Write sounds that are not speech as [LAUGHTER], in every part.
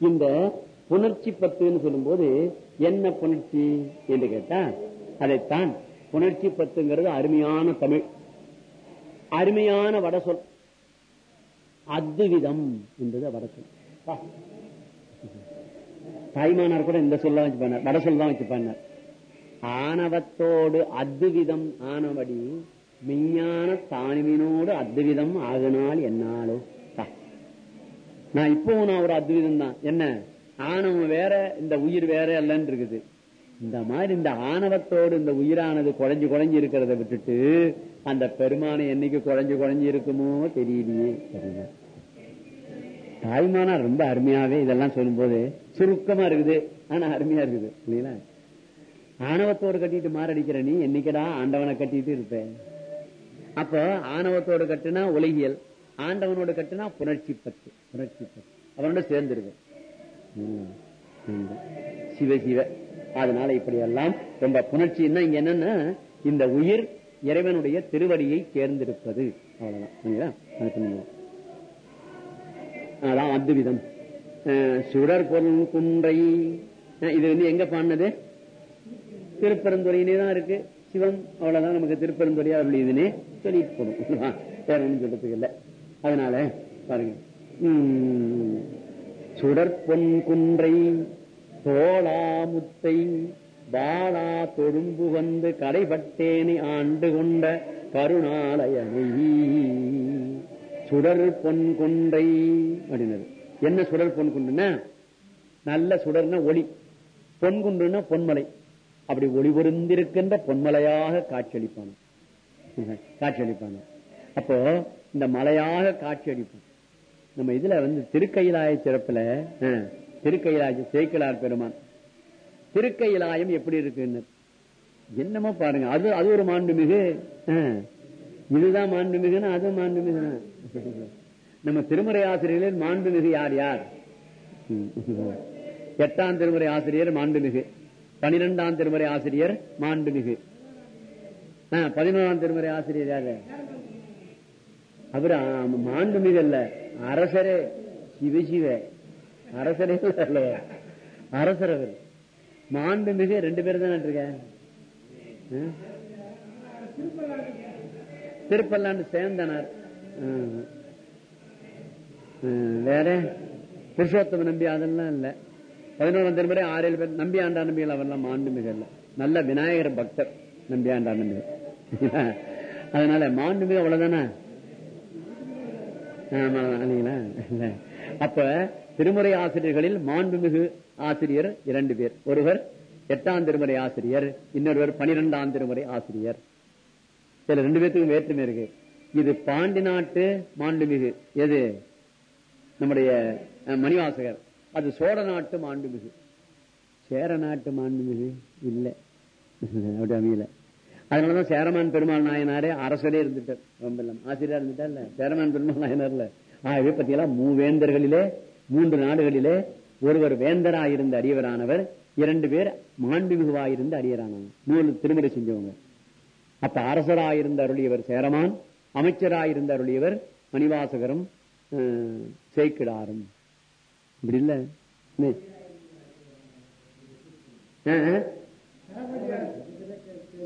இந்த புணர்ச்சி பத்துன்னு சொல்லும் போது என்ன புணர்ச்சி என்று கேட்டா அதைத்தான் புணர்ச்சி பத்துங்கிறது அருமையான தமிழ். அருமையான வட சொல். அத்துவிதம் என்பது வட சொல். தாய்மானார் கூட இந்த சொல்ல வச்சு பண்ணார் வட சொல் தான் வச்சு பண்ணார் ஆணவத்தோடு அத்துவிதம் ஆனபடி விஞ்ஞான தானிவினோடு அத்துவிதம் ஆகினால் என்னாலோ? நான் இப்பவும் நான் ஒரு அத்வைதம் தான் என்ன? ஆணவம் வேற இந்த உயிர் வேற இல்லன்னு இருக்குது. இந்த மாதிரி இந்த ஆணவத்தோடு இந்த உயிரானது குறைஞ்சு குறைஞ்சு இருக்கிறத விட்டுட்டு அந்த பெருமானை என்னைக்கு குறைஞ்சு குறைஞ்சு இருக்குமோ தெரியலையே. தெரியல. தாய்மானா ரொம்ப அருமையாவே இதெல்லாம் சொல்லும்போது சுருக்கமா இருக்குது. ஆனா அருமையா இருக்குது. இல்லைங்களா ஆணவத்தோடு கட்டிட்டு மாரடிக்கிற நீ என்னைக்கடா ஆண்டவனை கட்டிட்டு இருப்ப? அப்ப ஆணவத்தோடு கட்டுனா உலகியல். ஆண்டவனோட கட்டுனா புணர்ச்சி பத்து புணர்ச்சி பத்து. அவனோட சேர்ந்துருவோம் சிவ சிவ. அதனால இப்படி எல்லாம் ரொம்ப புணர்ச்சின்னா இங்க என்னன்னா இந்த உயிர் இறைவனுடைய திருவடியை சேர்ந்திருப்பது. அவ்வளவுதான். அதான் அத்விதம். அஹ், சுடர் பொருள் குன்றை. அஹ், இது வந்து எங்க பாடினது? திருப்பெருந்துறையினே தான் இருக்கு. சிவம் அவ்வளவுதான் நமக்கு திருப்பெருந்துறையா இதுன்னு சொல்லிட்டு போடும் வேற ஒன்றும் சொல்றதுக்கு இல்லை. அதனால பாருங்க. உம், சுடர் பொன் குன்றை தோளாமுத்தை பாலா தொழும்பு வந்து கடைபட்டேனை ஆண்டு கொண்ட கருணாலயனை. சுடர் பொன் குன்றை அப்படின்னது. என்ன சுடர் பொன் குன்றுன்னா? நல்ல சுடர்னா ஒளி. பொன் குன்றுனா பொன்மலை. அப்படி ஒளி பொருந்திருக்கின்ற பொன்மலையாக காட்சியளிப்பான? காட்சியளிப்பான? அப்போ இந்த மலையாக காட்சியளிப்பான் நம்ம இதுல வந்து திருக்கையிலாய சிறப்புல அஹ், திருக்கையிலாய சேக்கிலார் பெருமான். திருக்கையிலாயம் எப்படி இருக்குன்னு? என்னமோ பாருங்க அது அது ஒரு மாண்புமிகு இதுதான் மாண்புமிகுன்னா அது மாண்புமிகு நம்ம திருமுறை ஆசிரியர்களில் மாண்புமிகு யார் யார்? எட்டாம் திருமுறை ஆசிரியர் மாண்புமிகு. பனிரெண்டாம் திருமுறை ஆசிரியர் மாண்புமிகு. பதினோராம் திருமுறை ஆசிரியர் யாரு? அவர் மாண்பு மிகு அல்ல அரசரே சிவசிவ அரசரே அல்ல அரசர் அவர் மாண்புமிகு ரெண்டு பேரும் தானே இருக்க திருப்பல்லாண்டு சேர்ந்தனர் வேற? புருஷோத்தம நம்பி அதெல்லாம் இல்ல. பதினோராம் திருமுறை ஆறு ஏழு பேர் நம்பி ஆண்டா நம்பிகள் அவரெல்லாம் மாண்புமிகு இல்ல. நல்ல விநாயகர் பக்தர் நம்பி ஆண்டா நம்பிகள் [LAUGHS] அதனால மாண்புமிகு அவ்வளவுதானே? அப்ப திருமுறை ஆசிரியர்களில் மாண்புமிகு ஆசிரியர் இரண்டு பேர். ஒருவர் எட்டாம் திருமுறை ஆசிரியர் இன்னொருவர் பனிரெண்டாம் திருமுறை ஆசிரியர். சரி ரெண்டு பேத்துக்கும் வேற்றுமை இருக்கு. இது பாண்டி நாட்டு மாண்புமிகு. எது? நம்முடைய அஹ், மணிவாசகர். அது சோழ நாட்டு மாண்புமிகு. சேர நாட்டு மாண்புமிகு? இல்லை. [LAUGHS] அப்படி அமையல. அதனாலதான் சேரமான் பெருமாள் நாயனாரே அரசரே இருந்துட்டார். ரொம்ப இல்லாம ஆசிரியரா இருந்துட்டா இல்ல சேரமான் பெருமாள் நாயனார்ல. ஆகவே பத்தியெல்லாம் மூவேந்தர்களிலே மூன்று நாடுகளிலே ஒருவர் வேந்தராயிருந்த அரியவரானவர் இரண்டு பேர் மாண்புமிகுவாயிருந்த அரியரானவர். நூல் திருமுறை செஞ்சவங்க. அப்ப அரசராயிருந்த அருளியவர் சேரமான் அமைச்சராயிருந்த அருளியவர் மணிவாசகரும் சேக்கிடாரும். இப்படி இல்ல? என்ன?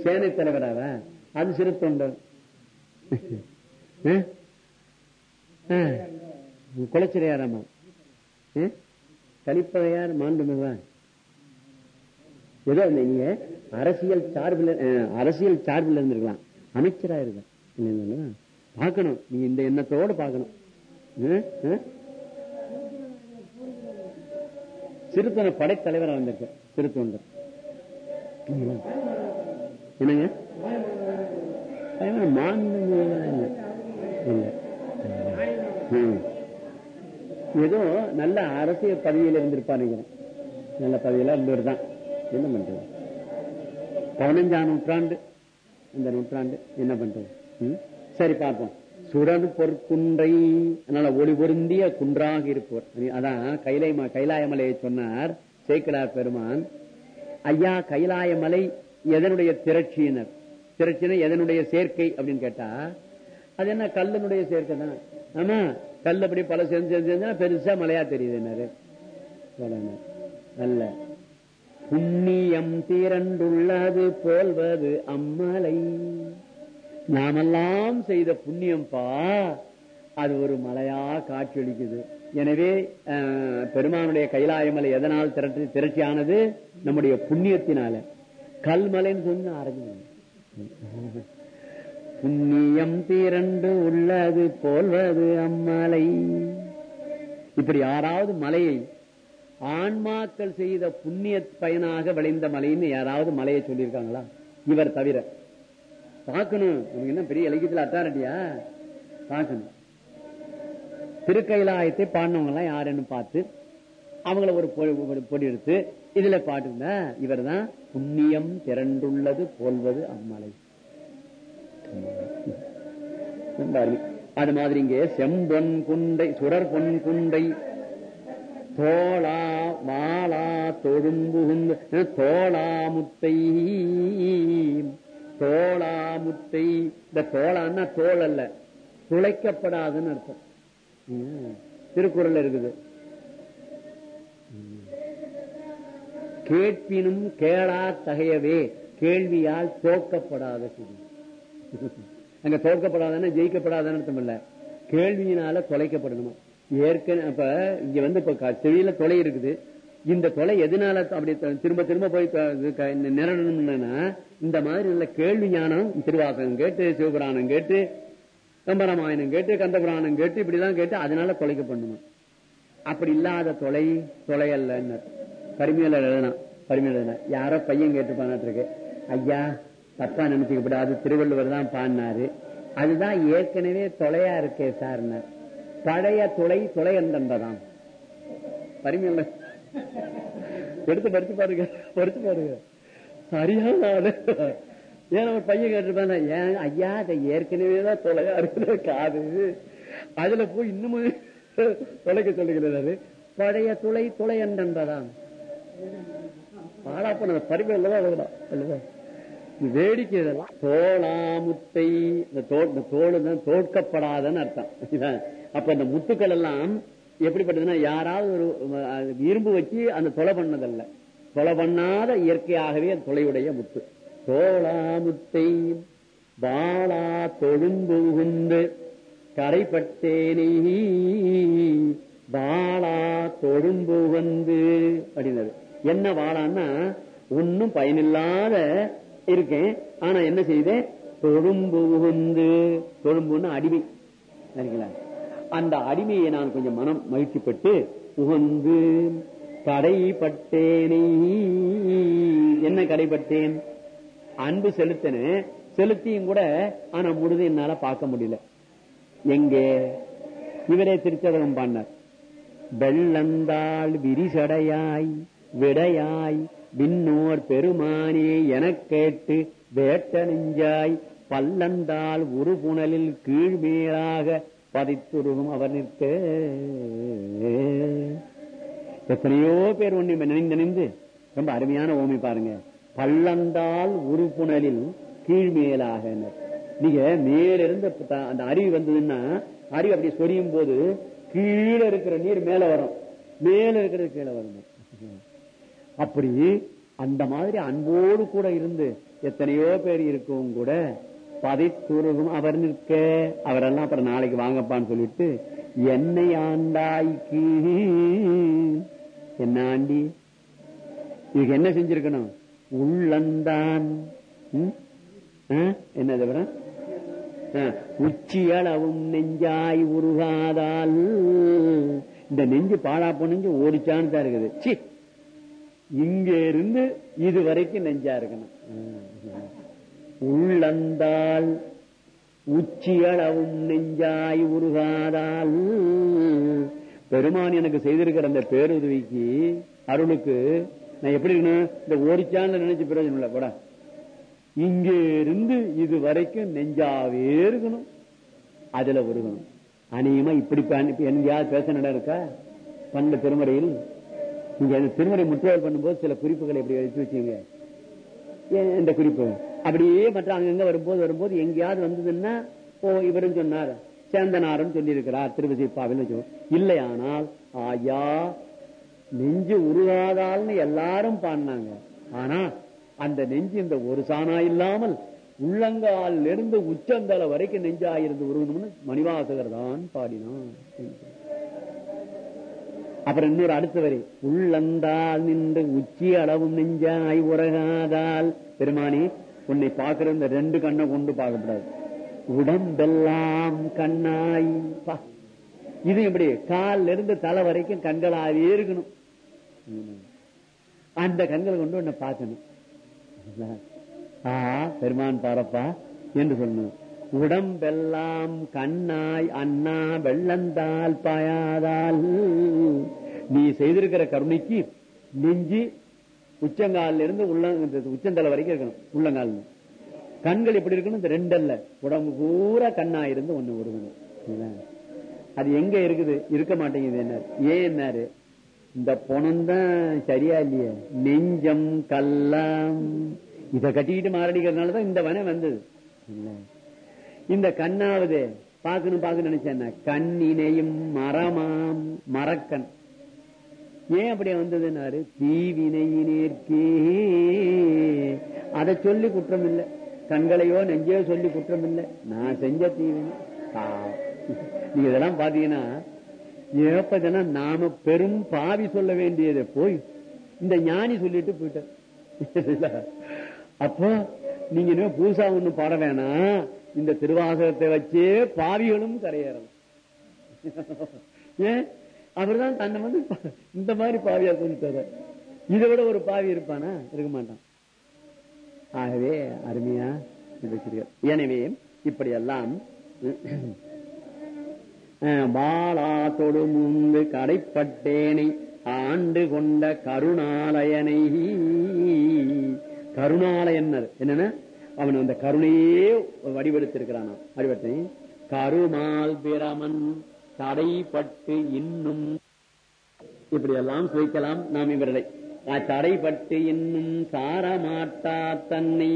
சேனை தலைவராவா அது சிறு தொண்டர் அஹ்? அஹ். குலச்சிறையாராமா அஹ்? கலிப்பகையார் மாண்புமிகுவா ஏதோ நீங்க அரசியல் சார்பில் அரசியல் சார்பில் இருந்திருக்கலாம். அமைச்சரா இருக்க? பார்க்கணும். நீங்க இந்த எண்ணத்தோடு பார்க்கணும். அஹ், அஹ்? சிறுத்தொண்ட படைத்தலைவரா வந்திருக்கு. சிறுத்தொண்டர் என்னங்க? மாநில ஏதோ நல்ல அரசியல் பதவியில இருந்திருப்பாருங்க. நல்ல பதவியில இருந்தவர் தான் என்ன பண்றது? பதினஞ்சாம் நூற்றாண்டு. இந்த நூற்றாண்டு என்ன பண்றது? சரி பார்ப்போம். சுடர் பொற்குன்றை அதனால ஒளி பொருந்திய குன்றாக இருப்போர் அதான் கைலை கைலாயமலையை சொன்னார் சேக்கலார் பெருமான். ஐயா கைலாயமலை எதனுடைய திரட்சியினர்? திரட்சியினர் எதனுடைய சேர்க்கை அப்படின்னு கேட்டா அது என்ன கல்லுனுடைய சேர்க்கை தான். ஆமா கல் அப்படி பல சேர்ந்து சேர்ந்து சேர்ந்தா பெருசா மலையா தெரியுது நல்ல புண்ணியம் திரண்டுள்ளது போல்வது அம்மலை. நாமெல்லாம் செய்த புண்ணியம்பா அது ஒரு மலையா காட்சியளிக்குது. எனவே பெருமானுடைய கைலாயமலை எதனால் திரட்டி திரட்சியானது? நம்முடைய புண்ணியத்தினால. கல்மலைன்னு சொன்ன அரஞ்சு புண்ணியம் திரண்டு உள்ளது போல்வது அம்மலை. இப்படி யாராவது மலையை ஆன்மாக்கள் செய்த புண்ணிய பயனாக விளைந்த மலைன்னு யாராவது மலையை சொல்லியிருக்காங்களா? இவர் தவிர. பார்க்கணும். நமக்கு என்ன பெரிய இலக்கியத்தில் அத்தாரிட்டியா பார்க்கணும். திருக்கைலாயத்தை பாடினவங்க எல்லாம் யாருன்னு பார்த்து அவங்கள ஒரு பொ- பொடி எடுத்து இதுல பாட்டுங்க. இவர் தான் புண்ணியம் திரண்டுள்ளது போல்வது அம்மலை. அது மாதிரி இங்கே செம்பொன் குண்டை சுடர் பொன் குண்டை தோளா மாலா தொழும்புகுந்து தோளா முத்தை தோளா முத்தை. இந்த தோளான்னா தோல் அல்ல துளைக்கப்படாதுன்னு அர்த்தம். திருக்குறள் இருக்குது. கேட்பினும் கேளா தகையவே. கேள்வியால் தோக்கப்படாத செய்தி அங்க தோற்கப்படாதன்னா ஜெயிக்கப்படாதன்னு அர்த்தம் இல்ல. கேள்வியினால தொலைக்கப்படணுமா? ஏற்கனவே அப்ப இங்க வந்து இப்ப க- செவியில தொலை இருக்குது. இந்த தொலை எதனால அப்படி திரும்ப திரும்ப போய் நிரடணும்னா இந்த மாதிரி நல்ல கேள்வி ஞானம் திருவாசகம் கேட்டு சிவபுராணம் கேட்டு கம்பராமாயணம் கேட்டு கந்தபுராணம் கேட்டு இப்படிதான் கேட்டு அதனால தொலைக்கப்படணுமா? அப்படி இல்லாத தொலை தொலை அல்ல பரிமையில எழுதணும் பரிமையில எழுதணும் யாரோ பையன் கேட்டுப்பானாட்டு இருக்கு. ஐயா தப்பா நினைச்சுக்கப்படாது. திருவள்ளுவர் தான் பாடினாரு. அதுதான் ஏற்கனவே தொலையா இருக்கே சார்னார் பழைய துளை துளை என்பதாம் பரிமையில எடுத்து படிச்சு பாருங்க படிச்சு பாருங்க. சரியான ஆளு. ஏன் ஒரு பையன் கேட்டிருப்பாங்க ஏன் ஐயா அதை ஏற்கனவே தான் தொலையா இருக்குது காது. அதுல போய் இன்னமும் தொலைக்க சொல்லுகிறாரு. பழைய துளை துளை என்பதாம் பாலாப்பன பரிமையில எழுதலாம் அல்லவா? வேடிக்கை இதெல்லாம். தோளாமுத்தை இந்த தோல் இந்த தான் தோற்கப்படாதன்னு அர்த்தம். அப்ப இந்த முத்துக்கள் எல்லாம் எப்படிப்பட்டதுன்னா யாராவது ஒரு இரும்பு வச்சு அந்த தொலை பண்ணதல்ல. தொலை பண்ணாத இயற்கையாகவே அந்த தொலையுடைய முத்து. தோளாமுத்தை பாலா தொழும்புகுந்து கரைப்பட்டேனே பாலா தொழும்புகந்து அப்படின்னது. என்ன வாழான்னா ஒன்னும் பயனில்லாத இருக்கேன். ஆனா என்ன செய்தேன்? தொழும்பு உகுந்து. தொழும்புன்னு அடிமை. சரிங்களா? அந்த அடிமையை நான் கொஞ்சம் மனம் மகிழ்ச்சிப்பட்டு உகந்து கடைப்பட்டேனே என்ன கடைப்பட்டேன் அன்பு செலுத்தினேன் செலுத்தியும் கூட ஆனா முழுது என்னால பார்க்க முடியல. எங்கே? இவரே திருச்சதகம் பாடினார். வெள்ளந்தாள் விரிசடையாய் விடையாய் விண்ணோர் பெருமானே எனக் கேட்டு வேட்ட நெஞ்சாய் பல்லந்தாள் உருபுணலில் கீழ்மேலாக பதித்துருகும் அவர் நிற்க. எத்தனையோ பேர் ஒண்ணு நினைந்து நினைந்து ரொம்ப அருமையான ஓமை பாருங்க. பள்ளந்தால் உறுப்புணலில் கீழ்மேலாக நீங்க மேலிருந்து அந்த அருவி வந்ததுன்னா அருவி அப்படி சொரியும் போது கீழே இருக்கிற நீர் மேல வரும். மேல இருக்கிறது கீழே வரும். அப்படி அந்த மாதிரி அன்போடு கூட இருந்து எத்தனையோ பேர் இருக்கவும் கூட பதைத்துருகும் அவர் நிற்க. அவரெல்லாம் அப்புறம் நாளைக்கு வாங்கப்பான்னு சொல்லிட்டு என்னை ஆண்டாய்க்கு. என்ன ஆண்டி? இதுக்கு என்ன செஞ்சிருக்கணும்? உள்ளந்தான். என்ன தவிர என்னது அப்புறம்? உச்சியளவும் நெஞ்சாய் உருகாதால். இந்த நெஞ்சு பாழா நெஞ்சு ஓடிச்சான்னு தான் இருக்குது. சி! இங்க இருந்து இது வரைக்கும் நெஞ்சா இருக்கணும். உள்ளந்தால் உச்சியளவும் நெஞ்சாய் உருகாதால் பெருமான் எனக்கு செய்திருக்கிற அந்த பேருதவிக்கு அருளுக்கு நான் எப்படி இருக்கணும்? இந்த ஓரிச்சான்னு நினைச்சு பிரயோஜனம் இல்ல கூட இங்க இருந்து இது வரைக்கும் நெஞ்சாவே இருக்கணும். அதுல உருகணும். அநேகமா இப்படி ப- எங்கேயாவது பேச நட இருக்கா? பண்ட திருமறையில் நீங்க அந்த திருமறை பண்ணும்போது சில குறிப்புகளை எப்படி எடுத்து வச்சீங்க. இந்த குறிப்பு? அப்படியே மற்ற அங்கங்க வரும்போது வரும்போது எங்கேயாவது வந்ததுன்னா ஓ இவரும் சொன்னார். சேந்தனாரும் சொல்லி இருக்கிறார் திருவசிப்பாவில் இல்லையானால் ஆயா நெஞ்சு உருகாதால்னு எல்லாரும் பாடினாங்க. ஆனா அந்த நெஞ்சு இந்த ஒரு சாணா இல்லாமல் உள்ளங்காலிருந்து இருந்து வரைக்கும் நெஞ்சாயிருந்து உருகணும்னு மணிவாசகர் தான் பாடினான் அப்புறம் இன்னொரு அடுத்த வரி. உள்ளந்தால் நின்று உச்சி அளவும் நெஞ்சாய் உறகாதால். பெருமானி உன்னை பார்க்கிற இந்த ரெண்டு கண்ணை கொண்டு பார்க்கக்கூடாது உடம்பெல்லாம் கண்ணாய். இது எப்படி? கால்ல இருந்து தலை வரைக்கும் கண்களாவே இருக்கணும். அந்த கண்களை கொண்டு உன்னை பார்க்கணும். ஆ பெருமான் பாரப்பா என்று சொல்லணும். உடம்பெல்லாம் கண்ணாய் அண்ணா வெள்ளந்தால் பாயாதால். நீ செய்திருக்கிற கருணைக்கு நெஞ்சு உச்சங்கால இருந்து உள்ள உச்சந்தலை வரைக்கும் இருக்கணும் உள்ளங்கால் கண்கள் எப்படி இருக்கணும்? இந்த ரெண்டல்ல. உடம்பு பூரா கண்ணா இருந்து ஒண்ணு உருவணும் அது எங்க இருக்குது? இருக்க மாட்டேங்குது என்ன? ஏன் என்னாரு? இந்த பணம் தான் சரியா இல்லையே? நெஞ்சம் கல்லாம். இத கட்டிக்கிட்டு மாரடிக்கிறதுனாலதான் இந்த வனம் வந்தது. இந்த கண்ணாவது பாக்கணும் பாக்கணும் நினைச்சேன் கண்ணினையும் மரமாம் மரக்கண் ஏன் அப்படி வந்ததுன்னாரு? தீவினையினேற்கே. அதை சொல்லி குற்றம் இல்லை கண்களையோ நெஞ்சையோ சொல்லி குற்றம் இல்லை நான் செஞ்ச தீவினை. நீங்க இதெல்லாம் பாத்தீங்கன்னா ஏப்பதனா நாம பெரும் பாவி சொல்ல வேண்டியது? போய் இந்த ஞானி சொல்லிட்டு போயிட்ட [LAUGHS] அப்போ நீங்க இன்னும் பூசா ஒண்ணு பாட வேணாம். இந்த திருவாசகத்தை வச்சே பாவிகளும் கரையேறும் ஏன்? அவர்தான் தன்னை வந்து இந்த மாதிரி பாவியா சொல்லிட்டாரு இதை விட ஒரு பாவி இருப்பானா? இருக்க மாட்டான். ஆகவே அருமையா இருக்கிறீர்கள் எனவே இப்படியெல்லாம் பாலா தொடு முந்து கடைப்பட்டேனை ஆண்டு கொண்ட கருணாலயனை. கருணாலயன்னர். என்னன்னா? அவன் அந்த கருணையே வடிவெடுத்திருக்கிறான். வடிவத்தை கருமால் பிரமன் தடைப்பட்டு இன்னும். இப்படி எல்லாம் சுவைக்கலாம் நாம் இவர்களை. தடைப்பட்டு இன்னும் சாரமாட்டா தன்னை.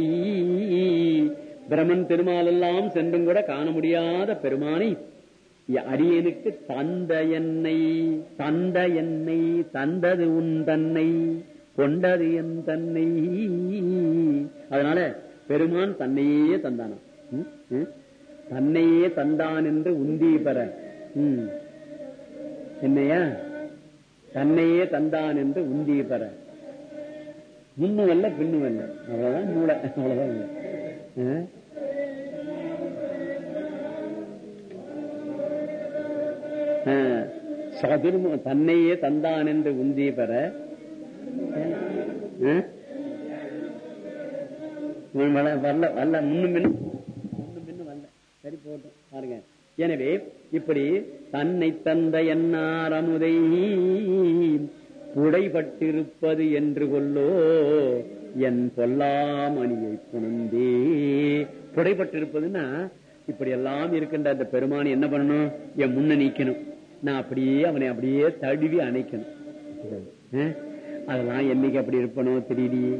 பிரமன் பெருமாள் எல்லாம் சென்றும் கூட காண முடியாத பெருமானை. அரியனுக்கு தந்த என்னை தந்த என்னை தந்தது உன் தன்னை கொண்டது என் தன்னை. அதனால பெருமான் தன்னையே தந்தானா? தன்னையே தந்தான் என்று உந்தி பெற. என்னையா? தன்னையே தந்தான் என்று உந்தி பெற. பின்னும் அல்ல அவ்வளவுதான் மூளை. அவ்வளவுதான் சதுர்மு தன்னையே தந்தான் என்று உந்தி பெற. வரல வரல. முன்னும் பின்னும் முன்னும் பின்னும் வரல. சரி போட்டோம் பாருங்க. எனவே இப்படி தன்னை தந்த என்னார் அமுதை? புடைபட்டிருப்பது என்று கொல்லோ? என் பொல்லாமணியை புணர்ந்தே. புடைபட்டிருப்பதுன்னா இப்படி எல்லாம் இருக்கின்ற அந்த பெருமான் என்ன பண்ணணும்? என் முன்ன நீக்கணும். நான் அப்படியே அவனை அப்படியே தழுவி அணைக்கணும். அதெல்லாம் என்னைக்கு அப்படி இருப்பனோ தெரியலையே.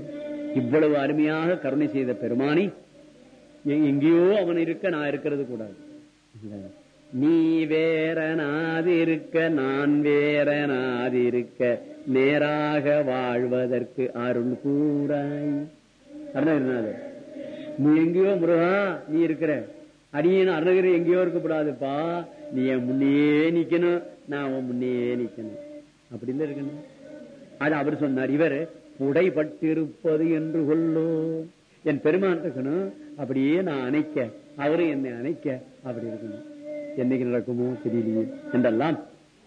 இவ்வளவு அருமையாக கருணை செய்த பெருமானி எங்கேயோ அவன் இருக்க நான் இருக்கிறது கூடாது. நீ வேறனாதிருக்க நான் வேறனாதிருக்க நேராக வாழ்வதற்கு அருள் கூறாய். நீ எங்கேயோ முருகா நீ இருக்கிற. அடியன் அருணகிரி எங்கேயோ இருக்கக்கூடாதுப்பா நீ என் முன்னே நிக்கணும் நான் உன் முன்னே நிக்கணும். அப்படின்னு இருக்கணும். அது அவர் சொன்னார். இவர் உடைபட்டிருப்பது என்று கொள்ளோ. என் பெருமான் இருக்கணும். அப்படியே நான் அணைக்க அவரு என்னை அணைக்க அப்படி இருக்கணும். என்னைக்கு நடக்குமோ தெரியலையே. என்றெல்லாம்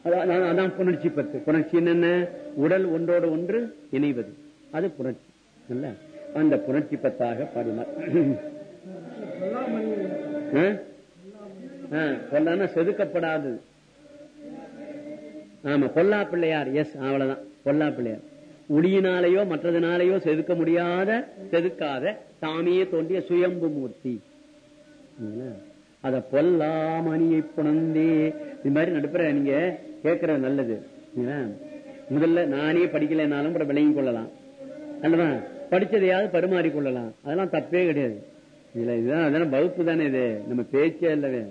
அதான் புணர்ச்சி பத்து. புணர்ச்சி என்னென்ன? உடல் ஒன்றோடு ஒன்று இணைவது. அது புணர்ச்சி. இல்ல? அந்த புணர்ச்சி பத்தாக பாடினார். பொல்லான செதுக்கப்படாது. ஆமா பொல்லா பிள்ளையார் எஸ் அவ்வளவுதான். பொல்லா பிள்ளையார் ஒளியினாலேயோ மற்றதுனாலேயோ செதுக்க முடியாத செதுக்காத தாமே தோன்றிய சுயம்பு மூர்த்தி. அத பொல்லாமணியை புணந்தே இது மாதிரி நடுப்புற நீங்க கேட்கற நல்லது. முதல்ல நானே படிக்கலைனாலும் கூட விளங்கி கொள்ளலாம். அல்லவா? படிச்சதையாவது பரிமாறி கொள்ளலாம். அதெல்லாம் தப்பே கிடையாது. இதுல இதுதான் அதெல்லாம் வகுப்பு தானே இது. நம்ம பேச்சே இல்லவே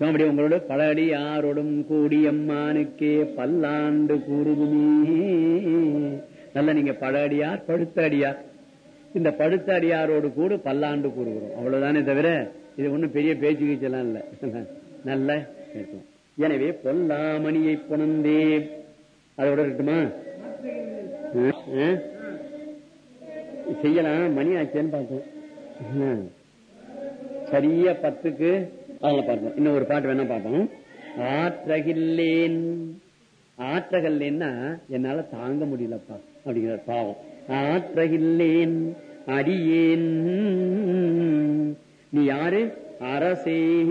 அப்படி உங்களோட பழடி யாரோடும் கூடியம்மானுக்கே பல்லாண்டு கூறுதுமே நல்ல நீங்க பழடியார் படுத்த அடியார் இந்த படுத்த அடியாரோடு கூட பல்லாண்டு கூறுகிறோம். அவ்வளவுதானே தவிர இது ஒண்ணும் பெரிய பேச்சு கீச்செல்லாம் இல்ல. நல்ல எனவே பொல்லாமணியை புணந்தே அதோட இருக்கட்டுமா? செய்யலாம். மணி ஆச்சேன்னு பார்த்தோம் ஆ. சரியா பத்துக்கு அவங்கள பார்ப்போம். இன்னும் ஒரு பாட்டு வேணா பார்ப்போம். ஆற்றகில்லேன். ஆற்றகல்லேன்னா என்னால தாங்க முடியலப்பா அப்படிங்கிற பாவம். ஆற்றகில்லேன் அடியேன். நீ யாரு? அரசே.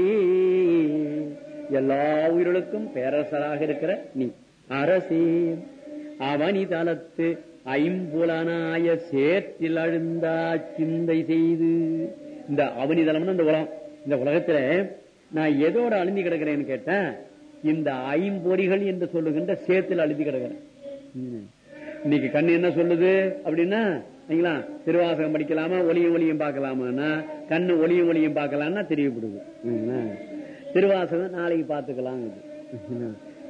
எல்லா உயிர்களுக்கும் பேரரசராக இருக்கிற நீ அரசே. அவனி தளத்து ஐம்புலனாய சேற்றில் அழுந்தா சிந்தை செய்து. இந்த அவனிதளம்னு இந்த உலகம். இந்த உலகத்துல நான் எதோட அழுந்தி கிடக்கிறேன்னு கேட்டேன் இந்த ஐம்பொறிகள் என்று சொல்லுகின்ற சேத்துல அழுந்தி கிடக்கிறேன். இன்னைக்கு கண்ணு என்ன சொல்லுது அப்படின்னா சரிங்களா திருவாசகம் படிக்கலாமா ஒளியும் ஒளியும் பார்க்கலாமான்னா கண்ணு ஒளியும் ஒளியும் பார்க்கலாம்னா தெரியப்படுது. திருவாசகம் நாளைக்கு பார்த்துக்கலாம்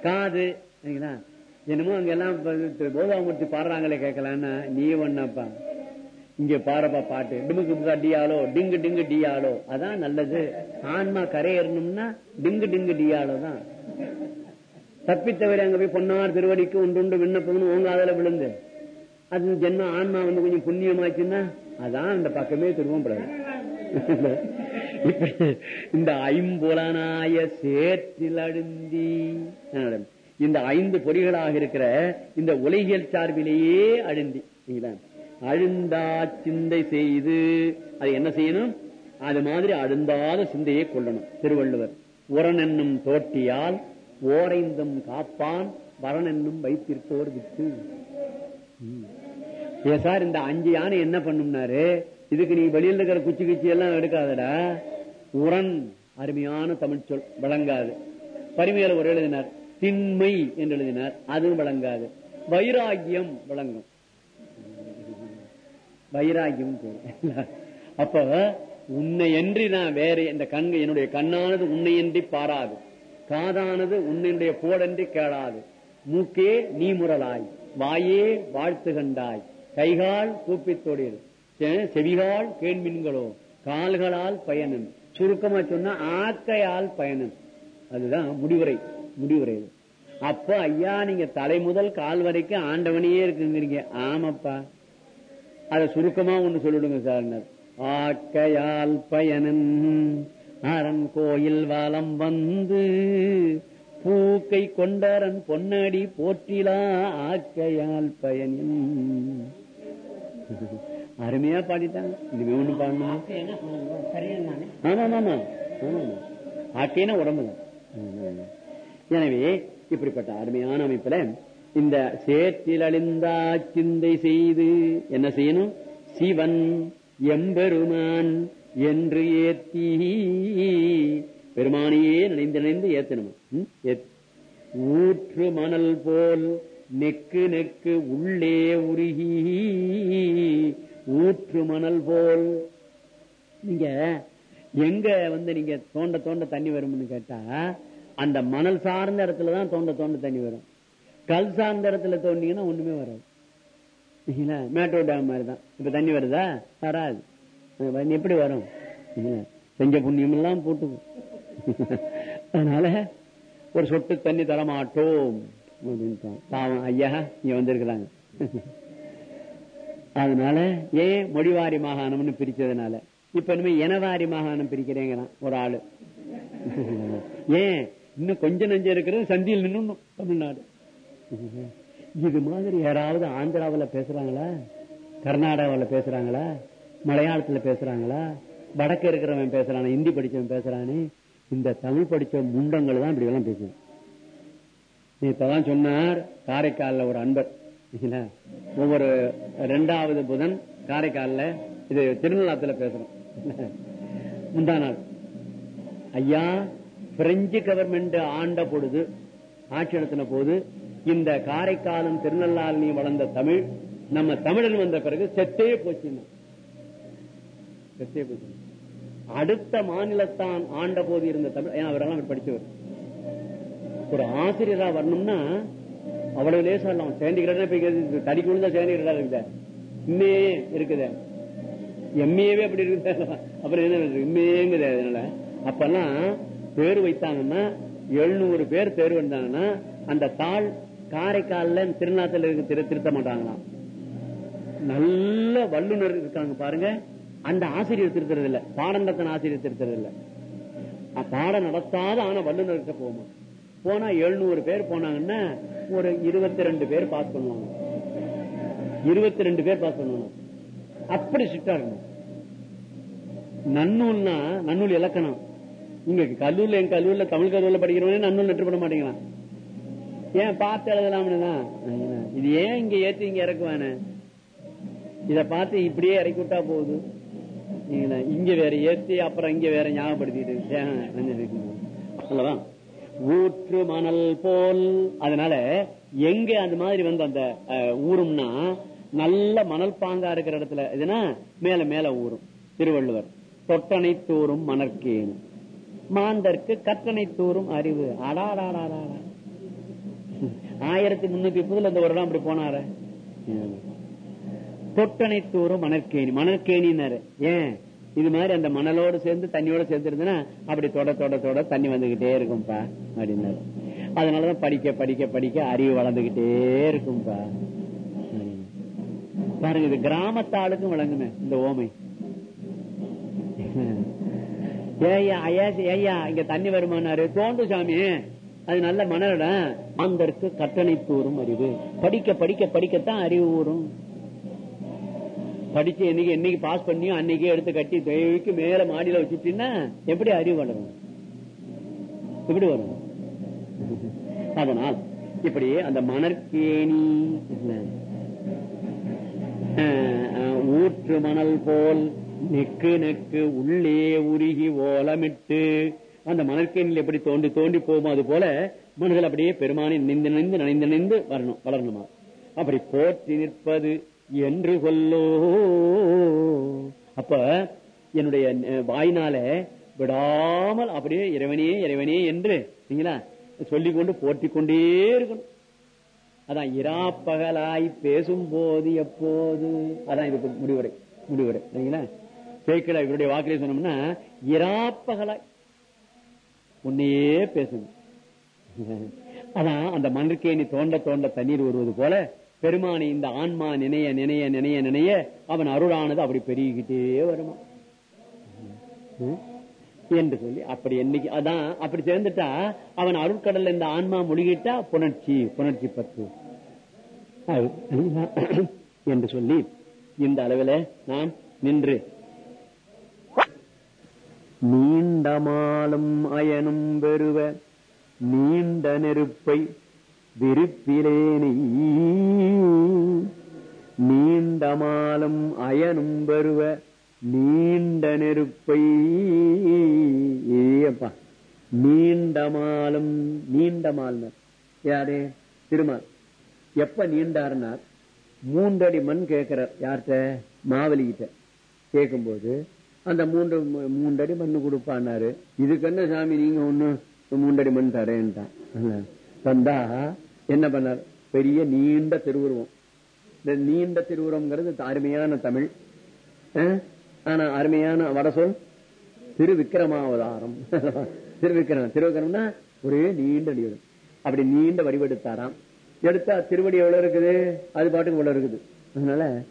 காது சரிங்களா என்னமோ அங்க எல்லாம் போதாமூர்த்தி பாடுறாங்களே கேட்கலான்னா நீ ஒன்னப்பா இங்க பாருப்பா பாட்டு. டிமுக்கு டியாலோ டிங்கு டிங்கு டியாலோ. அதான் நல்லது. ஆன்மா கரையேறணும்னா டிங்கு டிங்கு டியாலோ தான். தப்பித்தவரை அங்க போய் பொன்னார் திருவடிக்கு ஒன்றுண்டு விண்ணப்பம்னு ஓங்காதல விழுந்து. அது ஜென்ம ஆன்மா வந்து கொஞ்சம் புண்ணியமாச்சுன்னா அதான் அந்த பக்கமே திரும்பப்படாது இப்ப இந்த ஐம்புலனாய சேற்றில் அழுந்தி. இந்த ஐந்து பொறிகளாக இருக்கிற இந்த உலகியல் சார்பிலேயே அழுந்தி. அழுந்தா சிந்தை செய்து அது என்ன செய்யணும்? அது மாதிரி அழுந்தாத சிந்தையை கொள்ளணும் திருவள்ளுவர் உரன் என்னும் தோட்டியால் ஓரைந்தும் காப்பான் வரன் என்னும் வைத்திருப்போர் விட்டு. ஏ சார் இந்த அஞ்சு யானை என்ன பண்ணும்னாரு? இதுக்கு நீ வெளியில இருக்கிற குச்சி குச்சி எல்லாம் எடுக்காதடா. உரன் அருமையான தமிழ் சொல் விளங்காது. பரிமையில ஒரு எழுதினார் திண்மை என்று எழுதினார் அதுவும் விளங்காது. வைராகியம் விளங்கும். வைராகியம் அப்ப உன்னை என்று நான் வேற இந்த கண் என்னுடைய கண்ணானது உன்னையின்றி பாராது. காதானது உன்னுடைய போடன்றி கேளாது. மூக்கே நீ முரலாய். வாயே வாழ்த்து கண்டாய். கைகால் கூப்பித்தோடியது செவிகால் கேண்மின்களோ கால்களால் பயணம். சுருக்கமா சொன்னா ஆக்கையால் பயணம். அதுதான் முடிவுரை முடிவுரை. அப்ப ஐயா நீங்க தலை முதல் கால் வரைக்கும் ஆண்டவனையே இருக்குங்கிறீங்க. ஆமாப்பா. அத சுருக்கமா ஒண்ணு சொல்லிடுங்க சார் ஆக்கையால் பயனும் அரண் கோயில் வலம் வந்து பூக்கை கொண்டரன் பொன்னடி போற்றிலா ஆக்கையால் பயனின். அருமையா பாடிட்டாங்க இனிமே ஒண்ணு பாடணுமா? ஆமா ஆமா ஆமா ஆக்கைனா உடம்புதான். எனவே இப்படிப்பட்ட அருமையான அமைப்புல இந்த சேற்றில் அழிந்தா சிந்தை செய்து என்ன செய்யணும்? சிவன் எம்பெருமான் என்று ஏத்தி பெருமானையே நினைந்து நினைந்து ஏத்தணும். ம்? ஊற்று மணல் போல் நெக்கு நெக்கு உள்ளே உருகி ஊற்று மணல் போல். நீங்க எங்க வந்து நீங்க தோண்ட தோண்ட தண்ணி வரும்னு கேட்டா அந்த மணல் சார்ந்த இடத்துல தான் தோண்ட தோண்ட தண்ணி வரும். கல்சாந்தரத்துல தோண்டிங்கன்னா ஒண்ணுமே வராது. மேட்டோ டேம் மாதிரி தான் இப்ப தண்ணி வருதா? வராது. எப்படி வரும்? செஞ்ச புண்ணியம் எல்லாம் போட்டு அதனால ஒரு சொட்டு தண்ணி தரமாட்டோம் அப்படின்ட்டான். பாவம் ஐயா இங்க வந்திருக்கிறாங்க. அதனால ஏன் மொழிவாரி மாகாணம்னு பிரிச்சதுனால. இப்ப இனிமே இனவாரி மாகாணம் பிரிக்கிறேங்கிறான் ஒரு ஆளு. ஏன் இன்னும் கொஞ்சம் நஞ்சம் இருக்கிறது சந்தியில் நின்னு தமிழ்நாடு. இது மாதிரி யாராவது ஆந்திராவில் பேசுறாங்களா? கர்நாடகாவில் பேசுறாங்களா? மலையாளத்துல பேசுறாங்களா? வடக்கு இருக்கிறவன் பேசுறானே? ஹிந்தி படிச்சவன் பேசுறானே? இந்த தமிழ் படிச்ச முண்டங்கள் தான் இப்படி எல்லாம் பேசுது. இப்பதான் சொன்னார் காரைக்கால்ல ஒரு அன்பர். ஒவ்வொரு ரெண்டாவது புதன் காரைக்கால்ல இது திருநள்ளாத்துல பேசுறோம். முந்தா நாள். ஐயா பிரெஞ்சு கவர்மெண்ட் ஆண்ட பொழுது ஆட்சி நடத்தின போது இந்த காரைக்காலம் திருநள்ளாறு வளர்ந்த தமிழ் நம்ம தமிழன் வந்த பிறகு செத்தே போச்சுன்னா செத்தே போச்சு. அடுத்த மாநிலத்தான் ஆண்ட போது இருந்த தமிழ் அவரெல்லாம் படிச்சவர். ஒரு ஆசிரியரா வரணும்னா அவ்வளவு லேசா இல்லாம சேர்ந்துக்கிறதா இப்ப தடிக்கு இருக்குது சேர்ந்துக்கிறதா இருக்குதா. இன்னே இருக்குதே. எம்ஏவே அப்படி இருக்குது. அப்புறம் என்ன எம்ஏங்குது அதனால. அப்பெல்லாம் பேர் வைத்தாங்கன்னா எழுநூறு பேர் தேர்வு வந்தாங்கன்னா அந்த தாள் காரைக்கால திருநாத்துல இருக்கு திரு திருத்த மாட்டாங்களாம். நல்ல வல்லுநர் இருக்காங்க பாருங்க. அந்த ஆசிரியர் திருத்துறது இல்ல பாடம் நடத்தின ஆசிரியர் திருத்துறது இல்ல பாடம் நடத்தாத ஆனா வல்லுநர்கிட்ட போகுமா போனா எழுநூறு பேர் போனாங்கன்னா ஒரு இருபத்தி ரெண்டு பேர் பாஸ் பண்ணுவாங்க. இருபத்தி ரெண்டு பேர் பாஸ் பண்ணுவாங்க. அப்படி ஸ்ட்ரிக்டா இருக்கணும். நன்னூல்னா நன்னூல் இலக்கணம். இங்க கல்லூர்ல என் கல்லூரில தமிழ் கல்லூரில படிக்கிறவனே நன்னூல் நெற்று பண்ண மாட்டேங்கிறான். ஏன் பார்த்து எழுதலாம்னு தான்? இது ஏன் இங்க ஏத்தி இங்க இறக்குவானே? இத பார்த்து இப்படியே இறக்கி விட்டா போகுது. இங்க வேற ஏத்தி அப்புறம் இங்க வேற ஞாபகப்படுத்திட்டு அல்லவா ஊற்று மணல் போல். அதனால எங்க அந்த மாதிரி வந்து அந்த அஹ், ஊரும்னா நல்ல மணல் பாங்கா இருக்கிற இடத்துல இதுனா மேல மேல ஊரும் திருவள்ளுவர் தொட்டனை தூரும் மணற்கேன் மாந்தர்க்கு கற்றனை தூரும் அறிவு. அடாடாடாடா ஆயிரத்தி முன்னூத்தி முப்பதுல இந்த ஒரு இடம் அப்படி போனாரு. தொட்டனை தூரும் மணற்கேணி மணற்கேணின்னாரு. ஏன்? இது மாதிரி அந்த மணலோடு சேர்ந்து தண்ணியோட சேர்ந்து இருந்ததுன்னா அப்படி தொட தொட தொட தண்ணி வந்துகிட்டே இருக்கும்பா அப்படின்னாரு. அதனாலதான் படிக்க படிக்க படிக்க அறிவு வளர்ந்துகிட்டே இருக்கும்பா பாருங்க இது கிராமத்தாளுக்கும் விளங்குமே இந்த ஓமை. ஏய்யா ஐயா ஐயா இங்க தண்ணி வருமானாரு? தோண்டு சாமி அது நல்ல மனதிடம் அந்தற்கு கட்டணை தூரும் அறிவு. படிக்க படிக்க படிக்கத்தான் அறிவு ஊறும் படிச்சு என்னைக்கு என்னைக்கு பாஸ் பண்ணியும் அன்னைக்கே எடுத்து கட்டி தேவைக்கு மேல மாடியில வச்சுட்டீங்கன்னா எப்படி அறிவு வளரும்? எப்படி வரும்? அதனால் இப்படி அந்த மணற்கேணி அஹ், அஹ், ஊற்று மணல் போல் நெக்கு நெக்கு உள்ளே உருகி ஓலமிட்டு அந்த மணற்கேணில் எப்படி தோண்டி தோண்டி போகுமோ அது போல மனதில் அப்படியே பெருமானை நினைந்து நினைந்து நினைந்து நினைந்து வரணும் வளரணுமா? அப்படி போற்றி நிற்பது என்று கொல்லோ. அப்ப என்னுடைய வாயினால விடாமல் அப்படியே இறைவனே இறைவனே என்று சரிங்களா சொல்லிக் கொண்டு போற்றிக் கொண்டே இருக்கணும். அதான் இராப்பகலாய் பேசும்போது எப்போது? அதான் இதுக்கு முடிவுரை முடிவுரை சரிங்களா சேர்க்கல இவருடைய வாக்கிலே சொன்னோம்னா இராப்பகலாய். உன்னையே பேசுங்க அதான் அந்த மண்ணுக்கேணி தோண்ட தோண்ட தண்ணீர் வருவது போல பெருமானி இந்த ஆன்மா நினைய நினைய நினைய நினைய அவன் அருளானது அப்படி பெருகிக்கிட்டே வருமா? என்று சொல்லி அப்படி என்னைக்கு அதான் அப்படி சேர்ந்துட்டா அவன் அருட்கடல்ல இந்த ஆன்மா முழுகிட்டா புணர்ச்சி புணர்ச்சி பத்து என்று சொல்லி இந்த அளவில் நாம் நின்று நீண்டமாலும் அயனும் பெறுவ நீண்ட நெருப்பை விருப்பிலேனி நீண்டமாலும் அயனும் பெறுவ நீண்ட நெருப்பை. ஏப்பா நீண்டமாலும் நீண்டமால்னர் யாரு? திருமால். எப்ப நீண்டாருனார் மூன்றடி மண் கேட்கிறார் யார்கிட்ட? மாவலிகிட்ட. கேட்கும்போது அந்த மூன்று மூன்றடி மண்ணு கொடுப்பான்னாரு இதுக்கு என்ன சாமி நீங்க ஒண்ணு மூன்றடி மண் தரேன்ட்டான். தந்தா என்ன பண்ணார்? பெரிய நீண்ட திருவுருவம். இந்த நீண்ட திருவுருவம்ங்கிறது அருமையான தமிழ். ஆனா அருமையான வட சொல் திருவிக்கிரமாவதாரம். [LAUGHS] திருவிக்கிரம் திருவிக்கிரம்னா ஒரே நீண்ட நீளம். அப்படி நீண்ட வடிவெடுத்தாராம். எடுத்தா திருவடி எவ்வளவு இருக்குது? அது பாட்டுக்கு இவ்வளவு இருக்குது. அதனால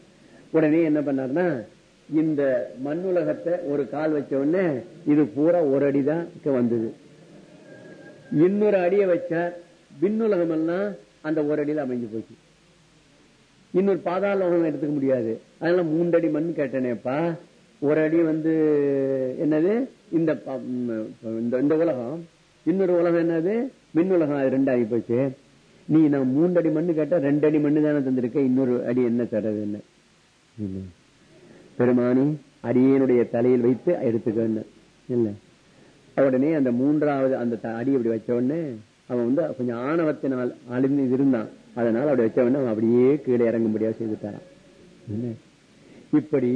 உடனே என்ன பண்ணாருன்னா இந்த மண்ணுலகத்தை ஒரு கால் வச்ச உடனே இது பூரா ஒரு அடிதான் வந்தது. இன்னொரு அடியை வச்சார் விண்ணுலகம் எல்லாம் அந்த ஒரு அடியில அமைஞ்சு போச்சு. இன்னொரு பாதாள உலகம் எடுத்துக்க முடியாது. அதனால மூன்றடி மண் கேட்டனேப்பா. ஒரு அடி வந்து என்னது? இந்த இந்த- இந்த உலகம். இன்னொரு உலகம் என்னது? மின் உலகம் அது ரெண்டு ஆகி போச்சு. நீ நான் மூன்றடி மண்ணு கேட்டா ரெண்டு அடி மண்ணு தானே தந்திருக்க? இன்னொரு அடி என்ன தர்றது என்ன? பெருமானி அடியனுடைய தலையில் வைத்து எடுத்துக்கணும் இல்ல உடனே அந்த மூன்றாவது அந்த அடி அப்படி வச்ச உடனே அவன் வந்து கொஞ்சம் ஆணவத்தினால் அழிந்து இருந்தான். அதனால அப்படி வச்ச உடனே அவன் அப்படியே கீழே இறங்கும்படியா செய்துட்டாரான் என்ன? இப்படி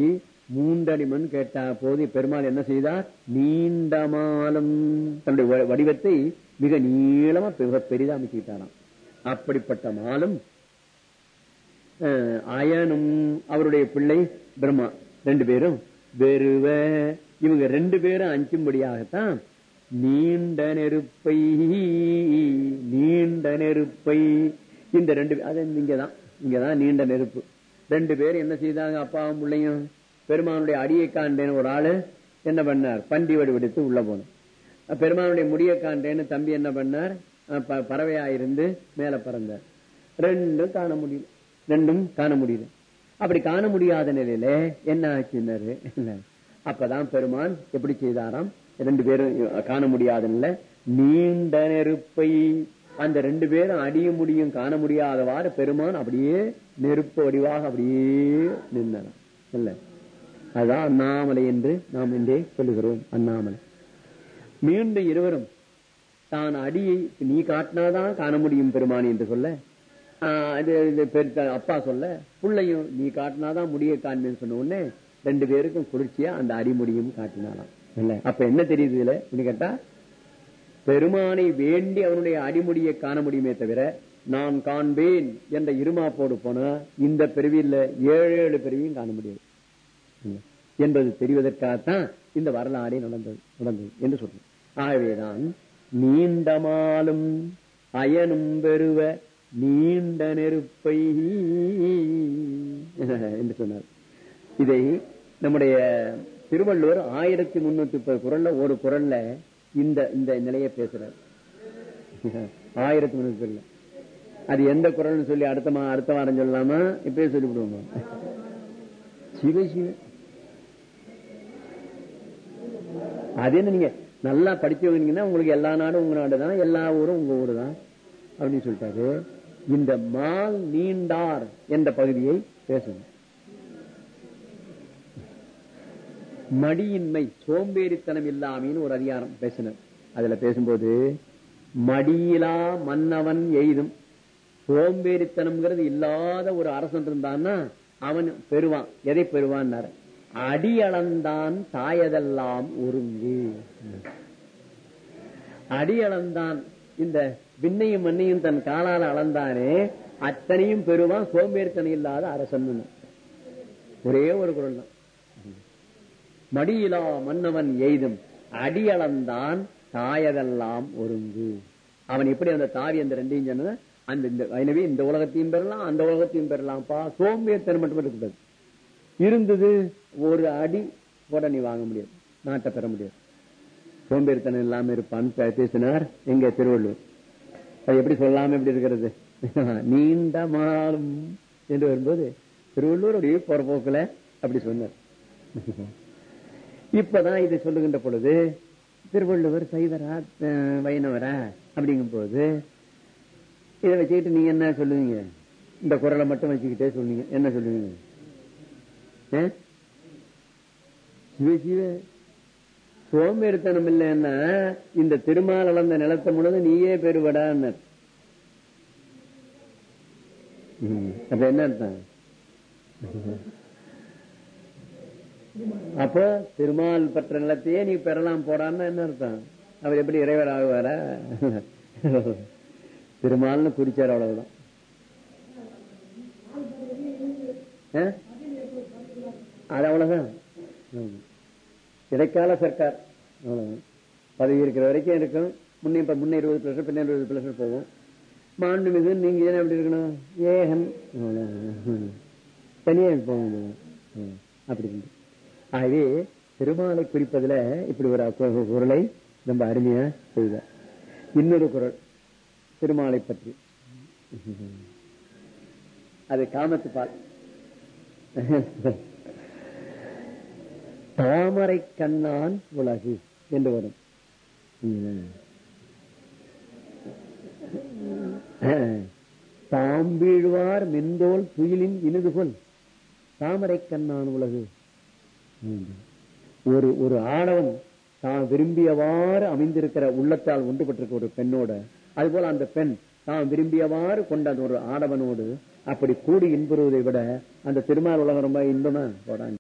மூன்றடிமன் கேட்ட போது பெருமாள் என்ன செய்தார்? நீண்டமாலும் தன்னுடைய வடிவத்தை மிக நீளமா மிக பெரிதா அமைச்சுக்கிட்டாராம். அப்படிப்பட்ட மாலும் அஹ், அயனும் அவருடைய பிள்ளை பிரம்மா. ரெண்டு பேரும் வெறுவ. இவங்க ரெண்டு பேரும் அஞ்சும்படியாகத்தான் நீண்ட நெருப்பை நீண்ட நெருப்பை. இந்த ரெண்டு அது இங்கதான் இங்கதான் நீண்ட நெருப்பு. ரெண்டு பேரும் என்ன செய்தாங்க அப்பாவும் பிள்ளையும்? பெருமானுடைய அடியை காண்டேன்னு ஒரு ஆளு என்ன பண்ணார்? பண்டி வடிவெடுத்து உள்ள போனார். பெருமானுடைய முடிய காண்டேன்னு தம்பி என்ன பண்ணார்? ப- பறவையா இருந்து மேல பறந்தார். ரெண்டும் காண முடியல. ரெண்டும் காண முடியல. அப்படி காண முடியாத நிலையில என்ன ஆச்சுன்னாரு அப்பதான் பெருமான் எப்படி செய்தாராம்? ரெண்டு பேரும் காண முடியாத நிலை. நீண்ட நெருப்பை அந்த ரெண்டு பேரும் அடிய முடியும் காண முடியாதவாறு பெருமான் அப்படியே நெருப்பு வடிவாக அப்படியே நின்றாராம். இல்ல. அதான் அண்ணாமலை என்று நாம் என்றே சொல்லுகிறோம் அண்ணாமலை. மீண்டும் இருவரும் தான் அடியை நீ காட்டினாதான் காண முடியும் பெருமானி என்று சொல்ல இது இது பெருத்த- அப்பா சொல்ல புள்ளையும் நீ காட்டினாதான் முடிய காண்பேன்னு சொன்ன உடனே ரெண்டு பேருக்கும் குளிர்ச்சியா அந்த அடிமுடியும் காட்டினாலாம் இல்ல. அப்ப என்ன தெரியுது இதுல? கேட்டா பெருமானை வேண்டி அவனுடைய அடிமுடியை காண முடியுமே தவிர நான் காண்பேன் என்ற இருமாப்போடு போனா இந்த பிறவியில் ஏழு ஏழு பிறவியும் காண முடியாது. என்பது தெரிவதற்காகத்தான் இந்த வரலாறே நடந்தது நடந்தது என்று சொல்றேன் ஆகவேதான் நீண்டமாலும் அயனும் பெறுவ நீண்ட நெருப்பை என்று சொன்னார். இதை நம்முடைய திருவள்ளுவர் ஆயிரத்தி முன்னூத்தி முப்பது குரல்ல ஒரு குரல்ல இந்த இந்த நிலையை பேசுறார். ஆயிரத்தி முன்னூத்தி குரல்ல அது எந்த குரல்னு சொல்லி அடுத்த மா அடுத்த வாரம் சொல்லலாமா இப்பயே சொல்லிவிடுவோமா? சிவ சிவ. அது என்ன நீங்க நல்லா படிச்சவங்கன்னா உங்களுக்கு எல்லா நாடும் உங்க நாடு தான் எல்லா ஊரும் உங்க ஊரு தான் அப்படின்னு சொல்லிட்டாரு. இந்த மால் நீண்டார் என்ற பகுதியை பேசணும் மடியின்மை சோம்பேறித்தனம் இல்லாமின்னு ஒரு அதிகாரம் பேசினர் அதுல பேசும்போது மடியிலா மன்னவன் எய்தும் சோம்பேறித்தனம்ங்கிறது இல்லாத ஒரு அரசன் இருந்தான்னா அவன் பெறுவான். எதை பெறுவான் அடி அளந்தான் தாயதெல்லாம் ஒருங்கு அடி அளந்தான் இந்த விண்ணையும் மண்ணையும் தன் காலால அளந்தானே அத்தனையும் பெறுவான் சோம்பேறித்தனை இல்லாத அரசன் ஒரே ஒரு குரல் தான் மடியிலா மன்னவன் எய்தும் அடி அளந்தான் தாயதெல்லாம் ஒருங்கு. அவன் எப்படி அந்த தாவி அந்த ரெண்டையும் சொன்ன அந்த இந்த எனவே இந்த உலகத்தையும் பெறலாம் அந்த உலகத்தையும் பெறலாம்ப்பா. சோம்பேறித்தனம் மட்டும் இருக்கக்கூடாது இருந்தது ஒரு அடி கூட நீ வாங்க முடியாது. நாட்டை பெற முடியாது. சோம்பேறித்தனம் இல்லாம இருப்பான்னு பேசினார் எங்க திருவள்ளுவர். அது எப்படி சொல்லாம எப்படி இருக்கிறது? நீண்ட மாறும் என்று வரும்போது திருவள்ளுவருடைய அப்படியே அப்படி சொன்னார். இப்பதான் இதை சொல்லுகின்ற பொழுது திருவள்ளுவர் சைவரா அஹ், வைணவரா அப்படிங்கும் போது இதை வச்சுக்கிட்டு நீங்க என்ன சொல்லுவீங்க? இந்த குரலை மட்டும் வச்சுக்கிட்டே சொல்லுவீங்க என்ன சொல்லுவீங்க? சிவ சிவ சோம்பேறித்தனம் இல்லைன்னா இந்த திருமால் அளந்த நிலத்தை முழுது நீயே பெறுவடான்னு. அப்ப என்ன அர்த்தம்? அப்போ திருமால் பெற்ற நிலத்தையே நீ பெறலாம் போடான்னு என்ன அர்த்தம்? அவர் எப்படி இறைவர் ஆகுவார? திருமால்னு குறிச்சார் அவ்வளவுதான். அது அவ்வளவுதான். இடைக்கால சர்க்கார். பதவி இருக்கிற வரைக்கும் இருக்கும். முன்னே முன்னே இருபது பிளஸ் பின்ன இருபது பிளஸ் போகும். மாண்புமிகு நீங்க ஏன் எப்படி இருக்கணும்? ஏகன் தனியா போக முடியும் அப்படி ஆகவே திருமாலை குறிப்பதுல இப்படி ஒரு குரலை ரொம்ப அருமையா செய்தார் இன்னொரு குரல் திருமாலை பற்றி. அது காமத்து பால் தாமரை கண்ணான் உலகு. என்று வரும். தாம்பீழ்வார் மென்தோல் துயிலின் இனிதுகொல் தாமரை கண்ணான் உலகு. ஒரு ஒரு ஆடவன் தான் விரும்பியவாறு அமைந்திருக்கிற உள்ளத்தால் ஒன்றுபட்டிருக்க ஒரு பெண்ணோட அதுபோல அந்த பெண் தான் விரும்பியவாறு கொண்ட அந்த ஒரு ஆடவனோடு அப்படி கூடி இன்புறுவதை விட அந்த திருமால் உலகம் ரொம்ப இன்பமா? போடாங்க.